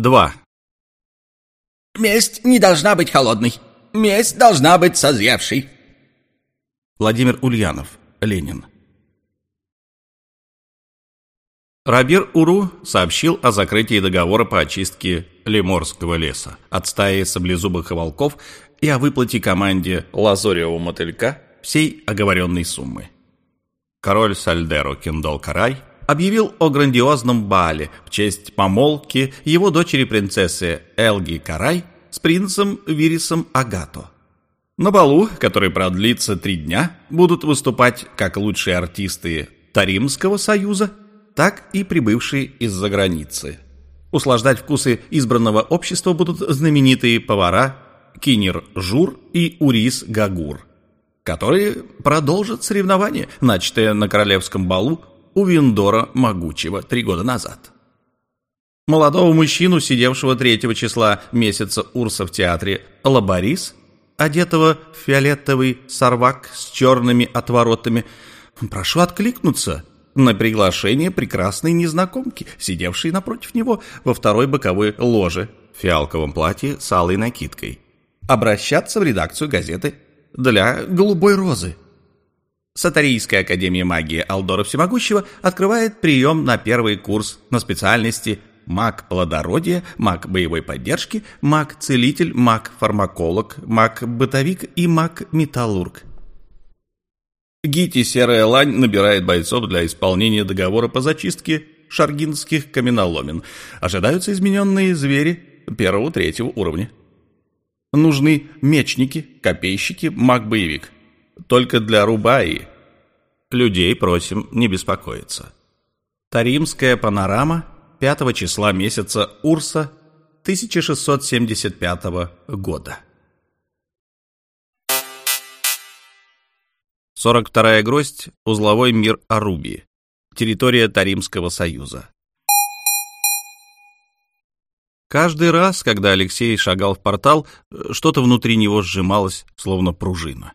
2. Месть не должна быть холодной. Месть должна быть созревшей. Владимир Ульянов, Ленин. Рабир Уру сообщил о закрытии договора по очистке Леморского леса от стаи саблезубых и волков и о выплате команде лазоревого мотылька всей оговоренной суммы. Король Сальдеро Киндол Карай объявил о грандиозном бале в честь помолвки его дочери-принцессы Элги Карай с принцем Вирисом Агато. На балу, который продлится три дня, будут выступать как лучшие артисты Таримского союза, так и прибывшие из-за границы. Услаждать вкусы избранного общества будут знаменитые повара Кинер Жур и Урис Гагур, которые продолжат соревнования, начатое на королевском балу у Виндора Могучего три года назад. Молодого мужчину, сидевшего третьего числа месяца Урса в театре Лабарис, одетого в фиолетовый сорвак с черными отворотами, прошу откликнуться на приглашение прекрасной незнакомки, сидевшей напротив него во второй боковой ложе в фиалковом платье с алой накидкой, обращаться в редакцию газеты для «Голубой розы». Сатарийская академия магии Алдора Всемогущего открывает прием на первый курс на специальности маг плодородия, маг боевой поддержки, маг-целитель, маг-фармаколог, маг-бытовик и маг-металлург. Гити Серая Лань набирает бойцов для исполнения договора по зачистке шаргинских каменоломен. Ожидаются измененные звери первого-третьего уровня. Нужны мечники, копейщики, маг-боевик. Только для Рубаи. Людей просим не беспокоиться. Таримская панорама 5 числа месяца Урса 1675 года. 42-я гроздь, узловой мир Арубии, территория Таримского союза. Каждый раз, когда Алексей шагал в портал, что-то внутри него сжималось, словно пружина.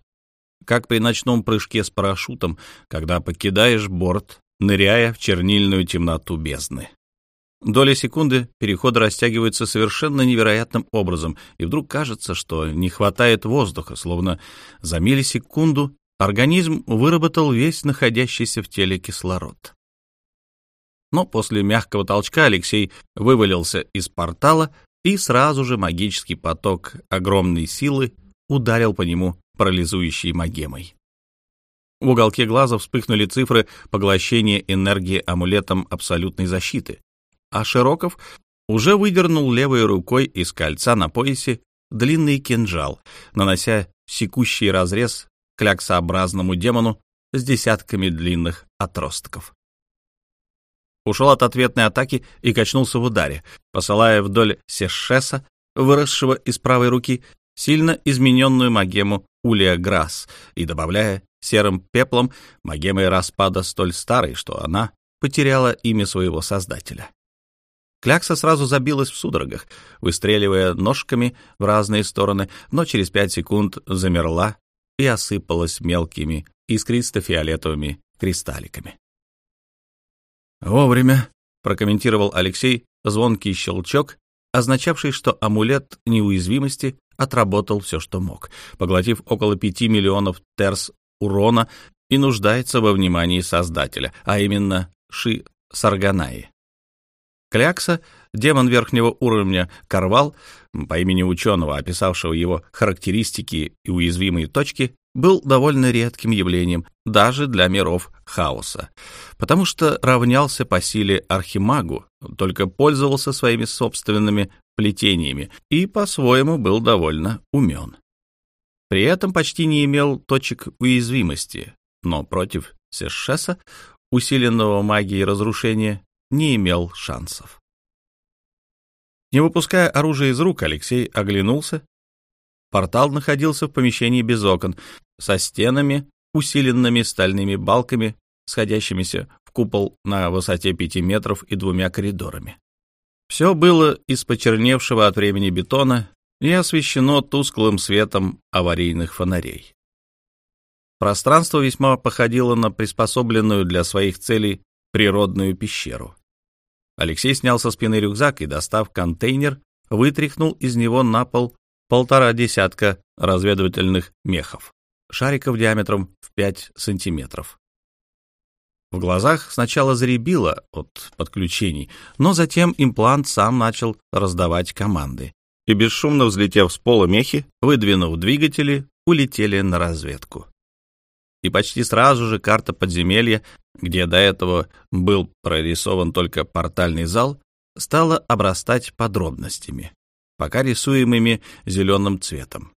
Как при ночном прыжке с парашютом, когда покидаешь борт, ныряя в чернильную темноту бездны. Доля секунды перехода растягивается совершенно невероятным образом, и вдруг кажется, что не хватает воздуха, словно за миллисекунду организм выработал весь находящийся в теле кислород. Но после мягкого толчка Алексей вывалился из портала, и сразу же магический поток огромной силы ударил по нему парализующей магемой. В уголке глаза вспыхнули цифры поглощения энергии амулетом абсолютной защиты, а Широков уже выдернул левой рукой из кольца на поясе длинный кинжал, нанося секущий разрез кляксообразному демону с десятками длинных отростков ушел от ответной атаки и качнулся в ударе, посылая вдоль Сешеса, выросшего из правой руки, сильно измененную магему Улия Грасс и добавляя серым пеплом магемой распада столь старой, что она потеряла имя своего создателя. Клякса сразу забилась в судорогах, выстреливая ножками в разные стороны, но через пять секунд замерла и осыпалась мелкими искристо-фиолетовыми кристалликами. «Вовремя», — прокомментировал Алексей звонкий щелчок, означавший, что амулет неуязвимости отработал все, что мог, поглотив около пяти миллионов терс урона и нуждается во внимании Создателя, а именно Ши Сарганаи. Клякса, демон верхнего уровня Карвал, по имени ученого, описавшего его характеристики и уязвимые точки, был довольно редким явлением даже для миров хаоса, потому что равнялся по силе архимагу, только пользовался своими собственными плетениями и по-своему был довольно умен. При этом почти не имел точек уязвимости, но против Сешеса, усиленного магией разрушения, не имел шансов. Не выпуская оружие из рук, Алексей оглянулся. Портал находился в помещении без окон, со стенами, усиленными стальными балками, сходящимися в купол на высоте пяти метров и двумя коридорами. Все было из почерневшего от времени бетона и освещено тусклым светом аварийных фонарей. Пространство весьма походило на приспособленную для своих целей природную пещеру. Алексей снял со спины рюкзак и, достав контейнер, вытряхнул из него на пол полтора десятка разведывательных мехов, шариков диаметром в 5 сантиметров. В глазах сначала заребило от подключений, но затем имплант сам начал раздавать команды. И бесшумно взлетев с пола мехи, выдвинув двигатели, улетели на разведку. И почти сразу же карта подземелья, где до этого был прорисован только портальный зал, стала обрастать подробностями, пока рисуемыми зеленым цветом.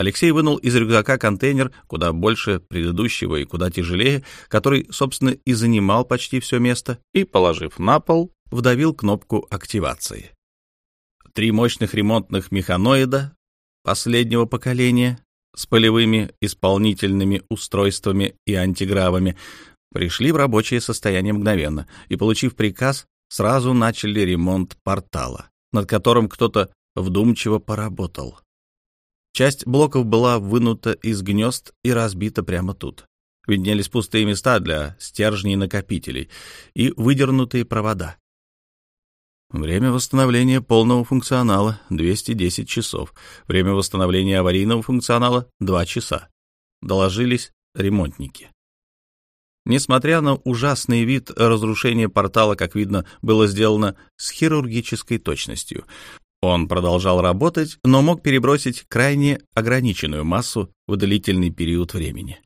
Алексей вынул из рюкзака контейнер, куда больше предыдущего и куда тяжелее, который, собственно, и занимал почти все место, и, положив на пол, вдавил кнопку активации. Три мощных ремонтных механоида последнего поколения с полевыми исполнительными устройствами и антигравами пришли в рабочее состояние мгновенно и, получив приказ, сразу начали ремонт портала, над которым кто-то вдумчиво поработал. Часть блоков была вынута из гнезд и разбита прямо тут. Виднелись пустые места для стержней накопителей и выдернутые провода. Время восстановления полного функционала — 210 часов. Время восстановления аварийного функционала — 2 часа. Доложились ремонтники. Несмотря на ужасный вид, разрушение портала, как видно, было сделано с хирургической точностью. Он продолжал работать, но мог перебросить крайне ограниченную массу в длительный период времени.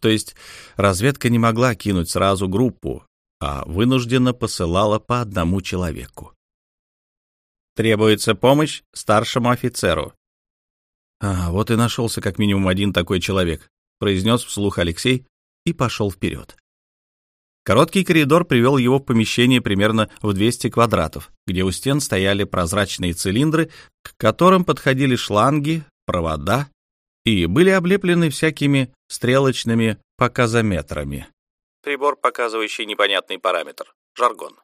То есть разведка не могла кинуть сразу группу, а вынужденно посылала по одному человеку. Требуется помощь старшему офицеру. А, вот и нашелся как минимум один такой человек, произнес вслух Алексей и пошел вперед. Короткий коридор привел его в помещение примерно в 200 квадратов, где у стен стояли прозрачные цилиндры, к которым подходили шланги, провода и были облеплены всякими стрелочными показометрами. Прибор, показывающий непонятный параметр. Жаргон.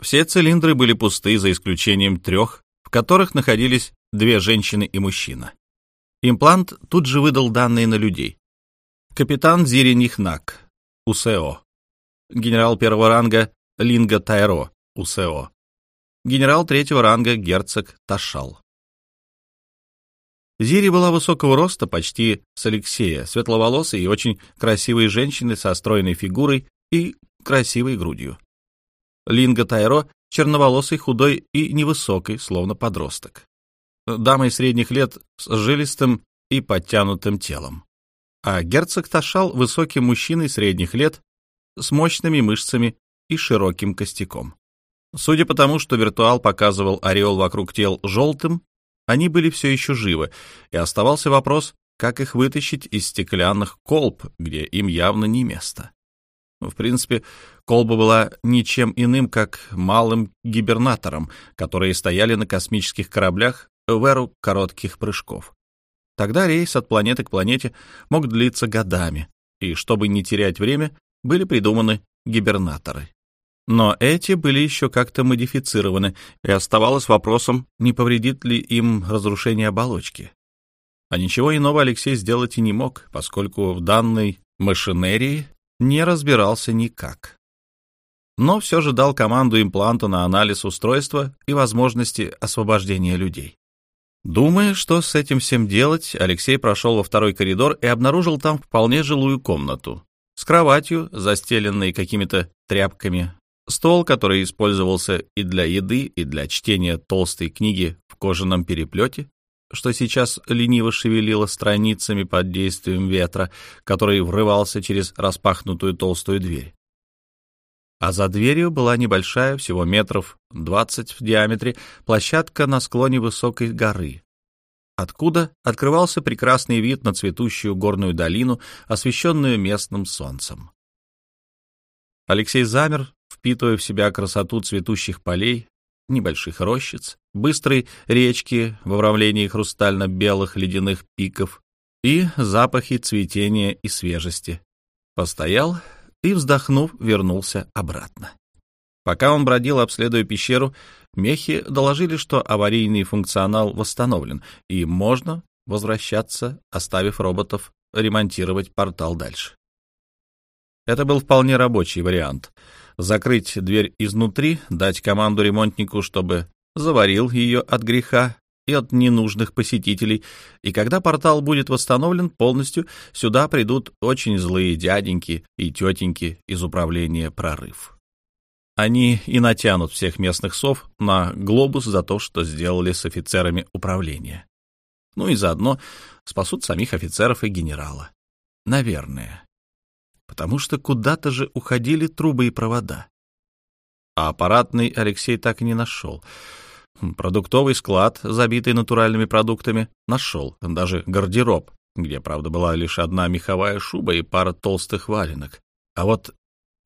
Все цилиндры были пусты, за исключением трех, в которых находились две женщины и мужчина. Имплант тут же выдал данные на людей. Капитан Зиринихнак, УСО генерал первого ранга Линга Тайро, УСО, генерал третьего ранга герцог Ташал. Зири была высокого роста, почти с Алексея, светловолосой и очень красивой женщины со стройной фигурой и красивой грудью. Линга Тайро черноволосый, худой и невысокий, словно подросток. Дамой средних лет с жилистым и подтянутым телом. А герцог Ташал высокий мужчиной средних лет с мощными мышцами и широким костяком. Судя по тому, что виртуал показывал ореол вокруг тел желтым, они были все еще живы, и оставался вопрос, как их вытащить из стеклянных колб, где им явно не место. В принципе, колба была ничем иным, как малым гибернатором, которые стояли на космических кораблях в эру коротких прыжков. Тогда рейс от планеты к планете мог длиться годами, и чтобы не терять время, были придуманы гибернаторы. Но эти были еще как-то модифицированы, и оставалось вопросом, не повредит ли им разрушение оболочки. А ничего иного Алексей сделать и не мог, поскольку в данной машинерии не разбирался никак. Но все же дал команду импланта на анализ устройства и возможности освобождения людей. Думая, что с этим всем делать, Алексей прошел во второй коридор и обнаружил там вполне жилую комнату, с кроватью, застеленной какими-то тряпками, стол, который использовался и для еды, и для чтения толстой книги в кожаном переплете, что сейчас лениво шевелило страницами под действием ветра, который врывался через распахнутую толстую дверь. А за дверью была небольшая, всего метров двадцать в диаметре, площадка на склоне высокой горы, откуда открывался прекрасный вид на цветущую горную долину, освещенную местным солнцем. Алексей замер, впитывая в себя красоту цветущих полей, небольших рощиц, быстрой речки в обрамлении хрустально-белых ледяных пиков и запахи цветения и свежести. Постоял и, вздохнув, вернулся обратно. Пока он бродил, обследуя пещеру, мехи доложили, что аварийный функционал восстановлен, и можно возвращаться, оставив роботов ремонтировать портал дальше. Это был вполне рабочий вариант. закрыть дверь изнутри, дать команду ремонтнику, чтобы заварил ее от греха и от ненужных посетителей, и когда портал будет восстановлен полностью, сюда придут очень злые дяденьки и тетеньки из управления «Прорыв». Они и натянут всех местных сов на глобус за то, что сделали с офицерами управления. Ну и заодно спасут самих офицеров и генерала. Наверное. Потому что куда-то же уходили трубы и провода. А аппаратный Алексей так и не нашел. Продуктовый склад, забитый натуральными продуктами, нашел. Даже гардероб, где, правда, была лишь одна меховая шуба и пара толстых валенок. А вот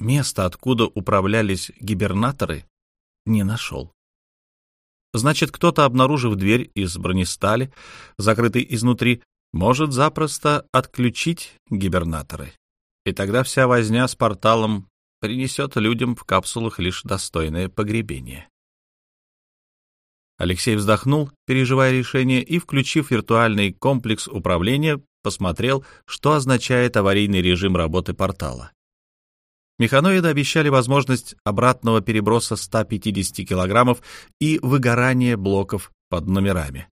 место, откуда управлялись гибернаторы, не нашел. Значит, кто-то, обнаружив дверь из бронестали, закрытой изнутри, может запросто отключить гибернаторы. И тогда вся возня с порталом принесет людям в капсулах лишь достойное погребение. Алексей вздохнул, переживая решение, и, включив виртуальный комплекс управления, посмотрел, что означает аварийный режим работы портала. Механоиды обещали возможность обратного переброса 150 килограммов и выгорания блоков под номерами.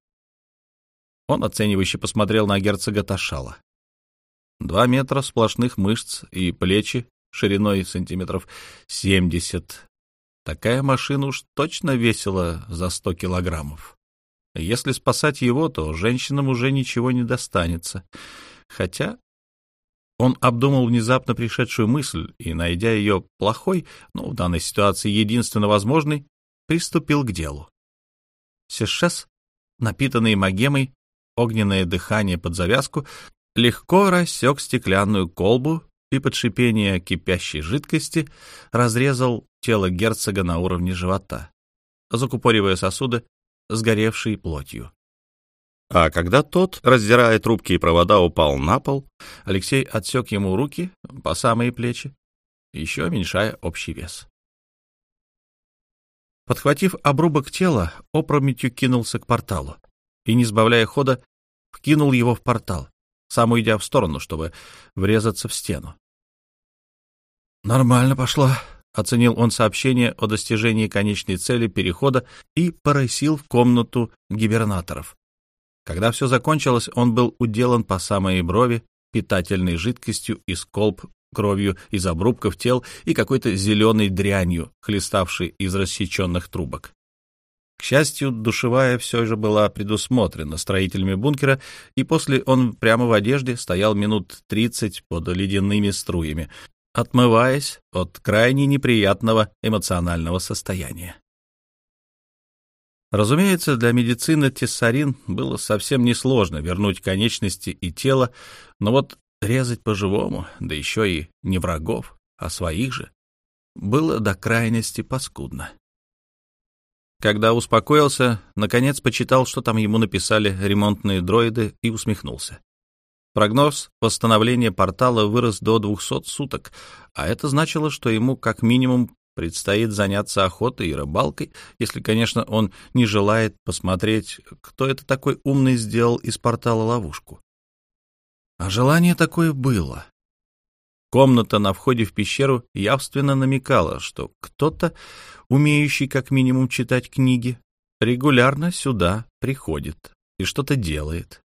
Он оценивающе посмотрел на герцога Ташала. Два метра сплошных мышц и плечи шириной сантиметров 70. Такая машина уж точно весила за 100 килограммов. Если спасать его, то женщинам уже ничего не достанется. Хотя он обдумал внезапно пришедшую мысль и, найдя ее плохой, но в данной ситуации единственно возможной, приступил к делу. Сешес, напитанный магемой, огненное дыхание под завязку, легко рассек стеклянную колбу и под шипение кипящей жидкости разрезал тело герцога на уровне живота, закупоривая сосуды сгоревшей плотью. А когда тот, раздирая трубки и провода, упал на пол, Алексей отсек ему руки по самые плечи, еще уменьшая общий вес. Подхватив обрубок тела, опрометью кинулся к порталу и, не сбавляя хода, вкинул его в портал, сам уйдя в сторону, чтобы врезаться в стену. «Нормально пошла», — оценил он сообщение о достижении конечной цели перехода и порысил в комнату гибернаторов. Когда все закончилось, он был уделан по самые брови питательной жидкостью из колб, кровью из обрубков тел и какой-то зеленой дрянью, хлеставшей из рассеченных трубок. К счастью, душевая все же была предусмотрена строителями бункера, и после он прямо в одежде стоял минут тридцать под ледяными струями, отмываясь от крайне неприятного эмоционального состояния. Разумеется, для медицины тессарин было совсем несложно вернуть конечности и тело, но вот резать по-живому, да еще и не врагов, а своих же, было до крайности паскудно. Когда успокоился, наконец почитал, что там ему написали ремонтные дроиды, и усмехнулся. Прогноз восстановления портала вырос до 200 суток, а это значило, что ему как минимум Предстоит заняться охотой и рыбалкой, если, конечно, он не желает посмотреть, кто это такой умный сделал из портала ловушку. А желание такое было. Комната на входе в пещеру явственно намекала, что кто-то, умеющий как минимум читать книги, регулярно сюда приходит и что-то делает.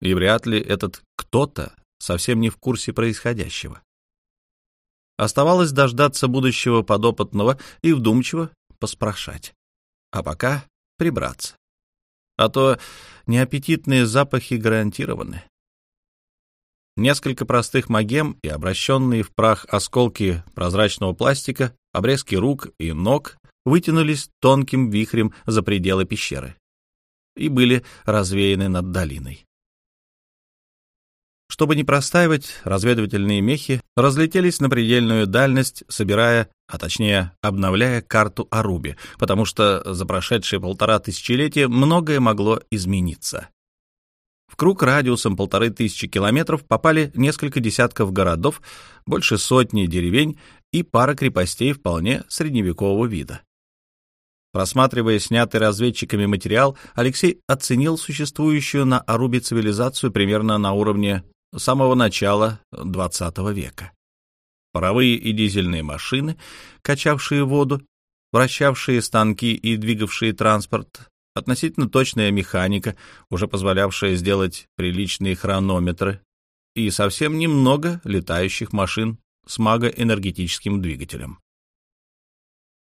И вряд ли этот кто-то совсем не в курсе происходящего. Оставалось дождаться будущего подопытного и вдумчиво поспрашать. А пока прибраться. А то неаппетитные запахи гарантированы. Несколько простых магем и обращенные в прах осколки прозрачного пластика, обрезки рук и ног вытянулись тонким вихрем за пределы пещеры и были развеяны над долиной. Чтобы не простаивать, разведывательные мехи разлетелись на предельную дальность, собирая, а точнее обновляя карту Аруби, потому что за прошедшие полтора тысячелетия многое могло измениться. В круг радиусом полторы тысячи километров попали несколько десятков городов, больше сотни деревень и пара крепостей вполне средневекового вида. Просматривая снятый разведчиками материал, Алексей оценил существующую на Арубе цивилизацию примерно на уровне самого начала XX века. паровые и дизельные машины, качавшие воду, вращавшие станки и двигавшие транспорт, относительно точная механика, уже позволявшая сделать приличные хронометры, и совсем немного летающих машин с магоэнергетическим двигателем.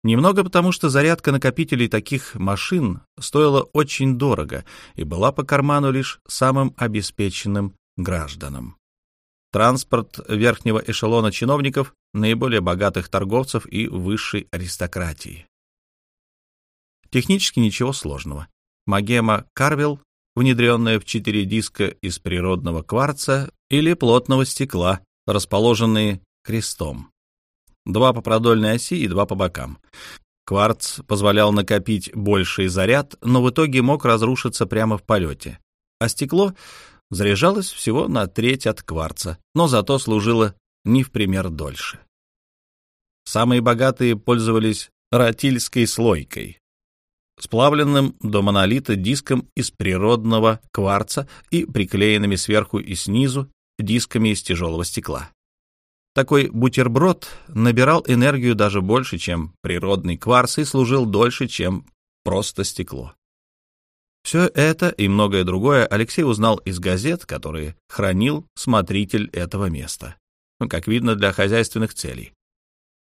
Немного потому, что зарядка накопителей таких машин стоила очень дорого и была по карману лишь самым обеспеченным гражданам. Транспорт верхнего эшелона чиновников, наиболее богатых торговцев и высшей аристократии. Технически ничего сложного. Магема Карвел, внедренная в четыре диска из природного кварца или плотного стекла, расположенные крестом. Два по продольной оси и два по бокам. Кварц позволял накопить больший заряд, но в итоге мог разрушиться прямо в полете. А стекло заряжалось всего на треть от кварца, но зато служило не в пример дольше. Самые богатые пользовались ротильской слойкой, сплавленным до монолита диском из природного кварца и приклеенными сверху и снизу дисками из тяжелого стекла. Такой бутерброд набирал энергию даже больше, чем природный кварц, и служил дольше, чем просто стекло. Все это и многое другое Алексей узнал из газет, которые хранил смотритель этого места. Ну, как видно, для хозяйственных целей.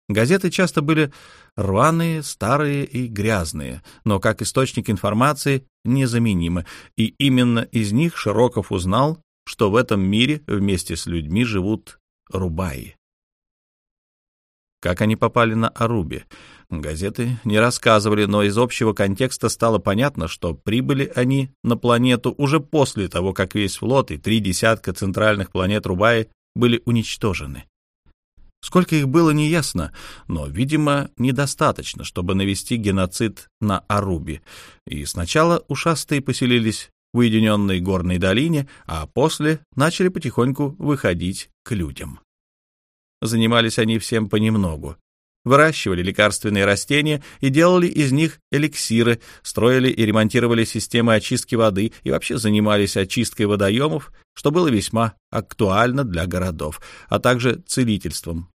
Газеты часто были рваные, старые и грязные, но как источник информации незаменимы, и именно из них Широков узнал, что в этом мире вместе с людьми живут Рубаи. Как они попали на Аруби? Газеты не рассказывали, но из общего контекста стало понятно, что прибыли они на планету уже после того, как весь флот и три десятка центральных планет Рубаи были уничтожены. Сколько их было, неясно, но, видимо, недостаточно, чтобы навести геноцид на Аруби. И сначала ушастые поселились в уединенной горной долине, а после начали потихоньку выходить к людям. Занимались они всем понемногу. Выращивали лекарственные растения и делали из них эликсиры, строили и ремонтировали системы очистки воды и вообще занимались очисткой водоемов, что было весьма актуально для городов, а также целительством.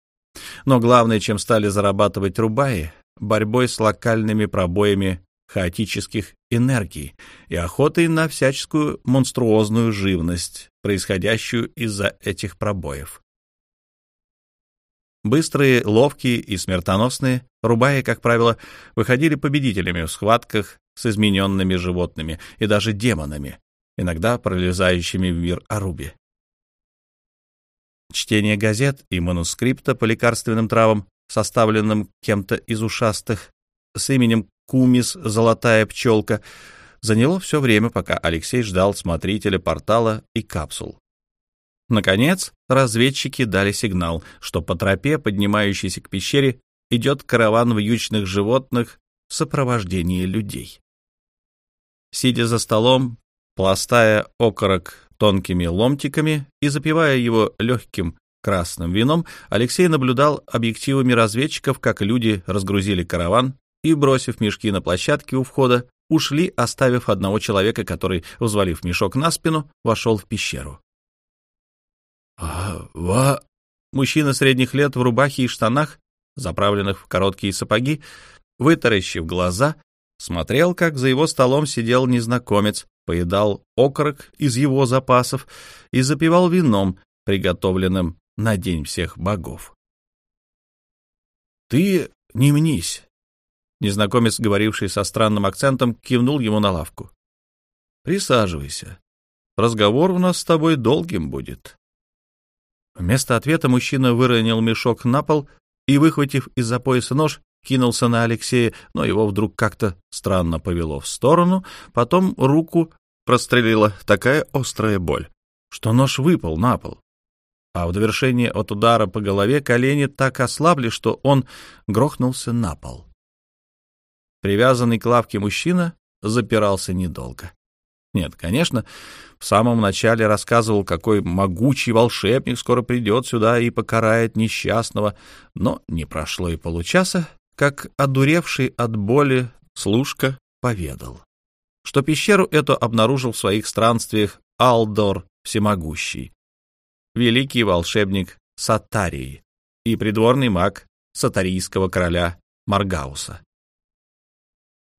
Но главное, чем стали зарабатывать рубаи, борьбой с локальными пробоями хаотических энергий и охотой на всяческую монструозную живность, происходящую из-за этих пробоев. Быстрые, ловкие и смертоносные, рубаи, как правило, выходили победителями в схватках с измененными животными и даже демонами, иногда пролезающими в мир Аруби. Чтение газет и манускрипта по лекарственным травам, составленным кем-то из ушастых, с именем Кумис «Золотая пчелка», заняло все время, пока Алексей ждал смотрителя портала и капсул. Наконец, разведчики дали сигнал, что по тропе, поднимающейся к пещере, идет караван вьючных животных в сопровождении людей. Сидя за столом, пластая окорок тонкими ломтиками и запивая его легким красным вином, Алексей наблюдал объективами разведчиков, как люди разгрузили караван и, бросив мешки на площадке у входа, ушли, оставив одного человека, который, взвалив мешок на спину, вошел в пещеру. «А, ва...» Мужчина средних лет в рубахе и штанах, заправленных в короткие сапоги, вытаращив глаза, смотрел, как за его столом сидел незнакомец, поедал окорок из его запасов и запивал вином, приготовленным на день всех богов. «Ты не мнись!» Незнакомец, говоривший со странным акцентом, кивнул ему на лавку. «Присаживайся. Разговор у нас с тобой долгим будет». Вместо ответа мужчина выронил мешок на пол и, выхватив из-за пояса нож, кинулся на Алексея, но его вдруг как-то странно повело в сторону, потом руку прострелила такая острая боль, что нож выпал на пол. А в довершение от удара по голове колени так ослабли, что он грохнулся на пол. Привязанный к лавке мужчина запирался недолго. Нет, конечно, в самом начале рассказывал, какой могучий волшебник скоро придет сюда и покарает несчастного, но не прошло и получаса, как одуревший от боли служка поведал, что пещеру эту обнаружил в своих странствиях Алдор Всемогущий, великий волшебник Сатарии, и придворный маг сатарийского короля Маргауса.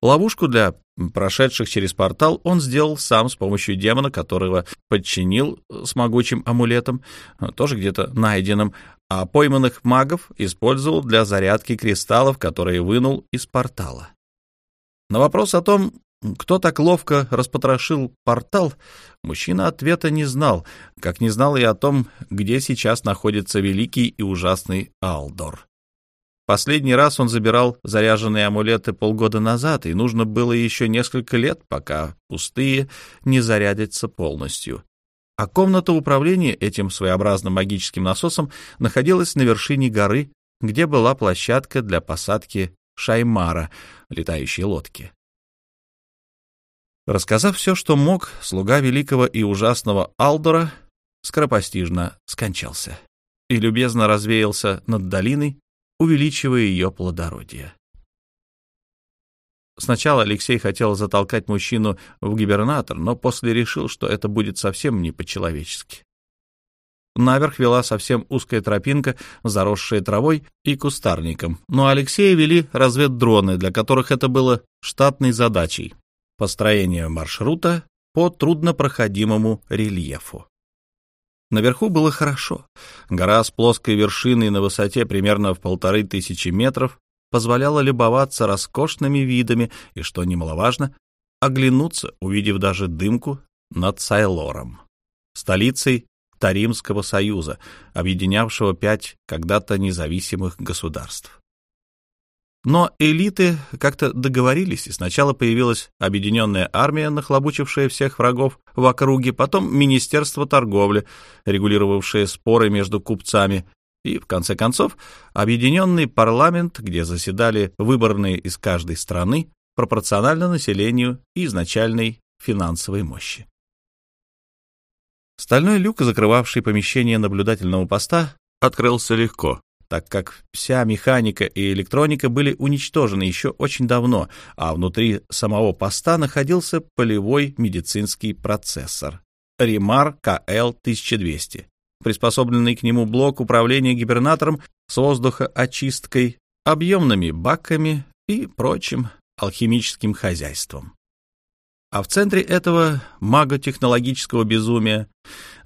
Ловушку для прошедших через портал он сделал сам с помощью демона, которого подчинил с могучим амулетом, тоже где-то найденным, а пойманных магов использовал для зарядки кристаллов, которые вынул из портала. На вопрос о том, кто так ловко распотрошил портал, мужчина ответа не знал, как не знал и о том, где сейчас находится великий и ужасный Алдор. Последний раз он забирал заряженные амулеты полгода назад, и нужно было еще несколько лет, пока пустые не зарядятся полностью. А комната управления этим своеобразным магическим насосом находилась на вершине горы, где была площадка для посадки Шаймара, летающей лодки. Рассказав все, что мог, слуга великого и ужасного Алдора скоропостижно скончался и любезно развеялся над долиной, увеличивая ее плодородие. Сначала Алексей хотел затолкать мужчину в гибернатор, но после решил, что это будет совсем не по-человечески. Наверх вела совсем узкая тропинка, заросшая травой и кустарником, но Алексея вели разведдроны, для которых это было штатной задачей — построение маршрута по труднопроходимому рельефу. Наверху было хорошо. Гора с плоской вершиной на высоте примерно в полторы тысячи метров позволяла любоваться роскошными видами и, что немаловажно, оглянуться, увидев даже дымку над Сайлором, столицей Таримского союза, объединявшего пять когда-то независимых государств. Но элиты как-то договорились, и сначала появилась объединенная армия, нахлобучившая всех врагов в округе, потом Министерство торговли, регулировавшее споры между купцами, и, в конце концов, объединенный парламент, где заседали выборные из каждой страны пропорционально населению и изначальной финансовой мощи. Стальной люк, закрывавший помещение наблюдательного поста, открылся легко, так как вся механика и электроника были уничтожены еще очень давно, а внутри самого поста находился полевой медицинский процессор Римар КЛ-1200, приспособленный к нему блок управления гибернатором с воздухоочисткой, объемными баками и прочим алхимическим хозяйством. А в центре этого маготехнологического безумия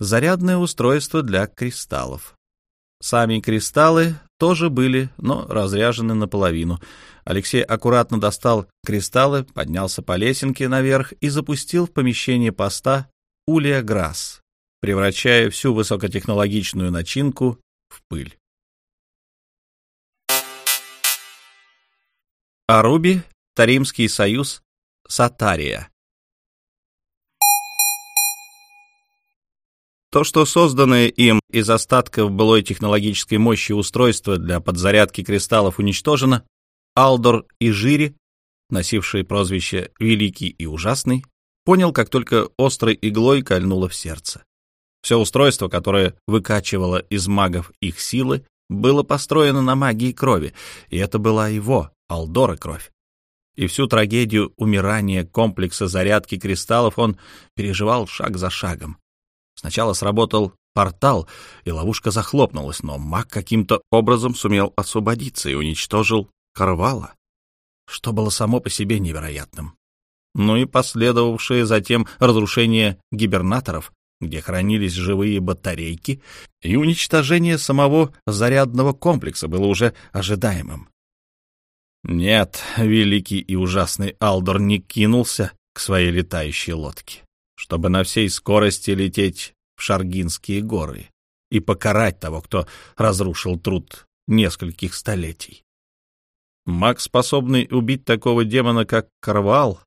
зарядное устройство для кристаллов. Сами кристаллы тоже были, но разряжены наполовину. Алексей аккуратно достал кристаллы, поднялся по лесенке наверх и запустил в помещение поста Улья Грасс, превращая всю высокотехнологичную начинку в пыль. Аруби, Таримский союз, Сатария. То, что созданное им из остатков былой технологической мощи устройство для подзарядки кристаллов уничтожено, Алдор и Жири, носившие прозвище «Великий и Ужасный», понял, как только острой иглой кольнуло в сердце. Все устройство, которое выкачивало из магов их силы, было построено на магии крови, и это была его, Алдора, кровь. И всю трагедию умирания комплекса зарядки кристаллов он переживал шаг за шагом, Сначала сработал портал, и ловушка захлопнулась, но маг каким-то образом сумел освободиться и уничтожил Карвала, что было само по себе невероятным. Ну и последовавшее затем разрушение гибернаторов, где хранились живые батарейки, и уничтожение самого зарядного комплекса было уже ожидаемым. Нет, великий и ужасный Алдор не кинулся к своей летающей лодке чтобы на всей скорости лететь в Шаргинские горы и покарать того, кто разрушил труд нескольких столетий. Маг, способный убить такого демона, как Карвал,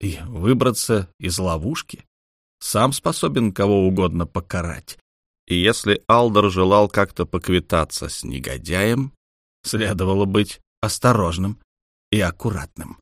и выбраться из ловушки, сам способен кого угодно покарать. И если Алдор желал как-то поквитаться с негодяем, следовало быть осторожным и аккуратным.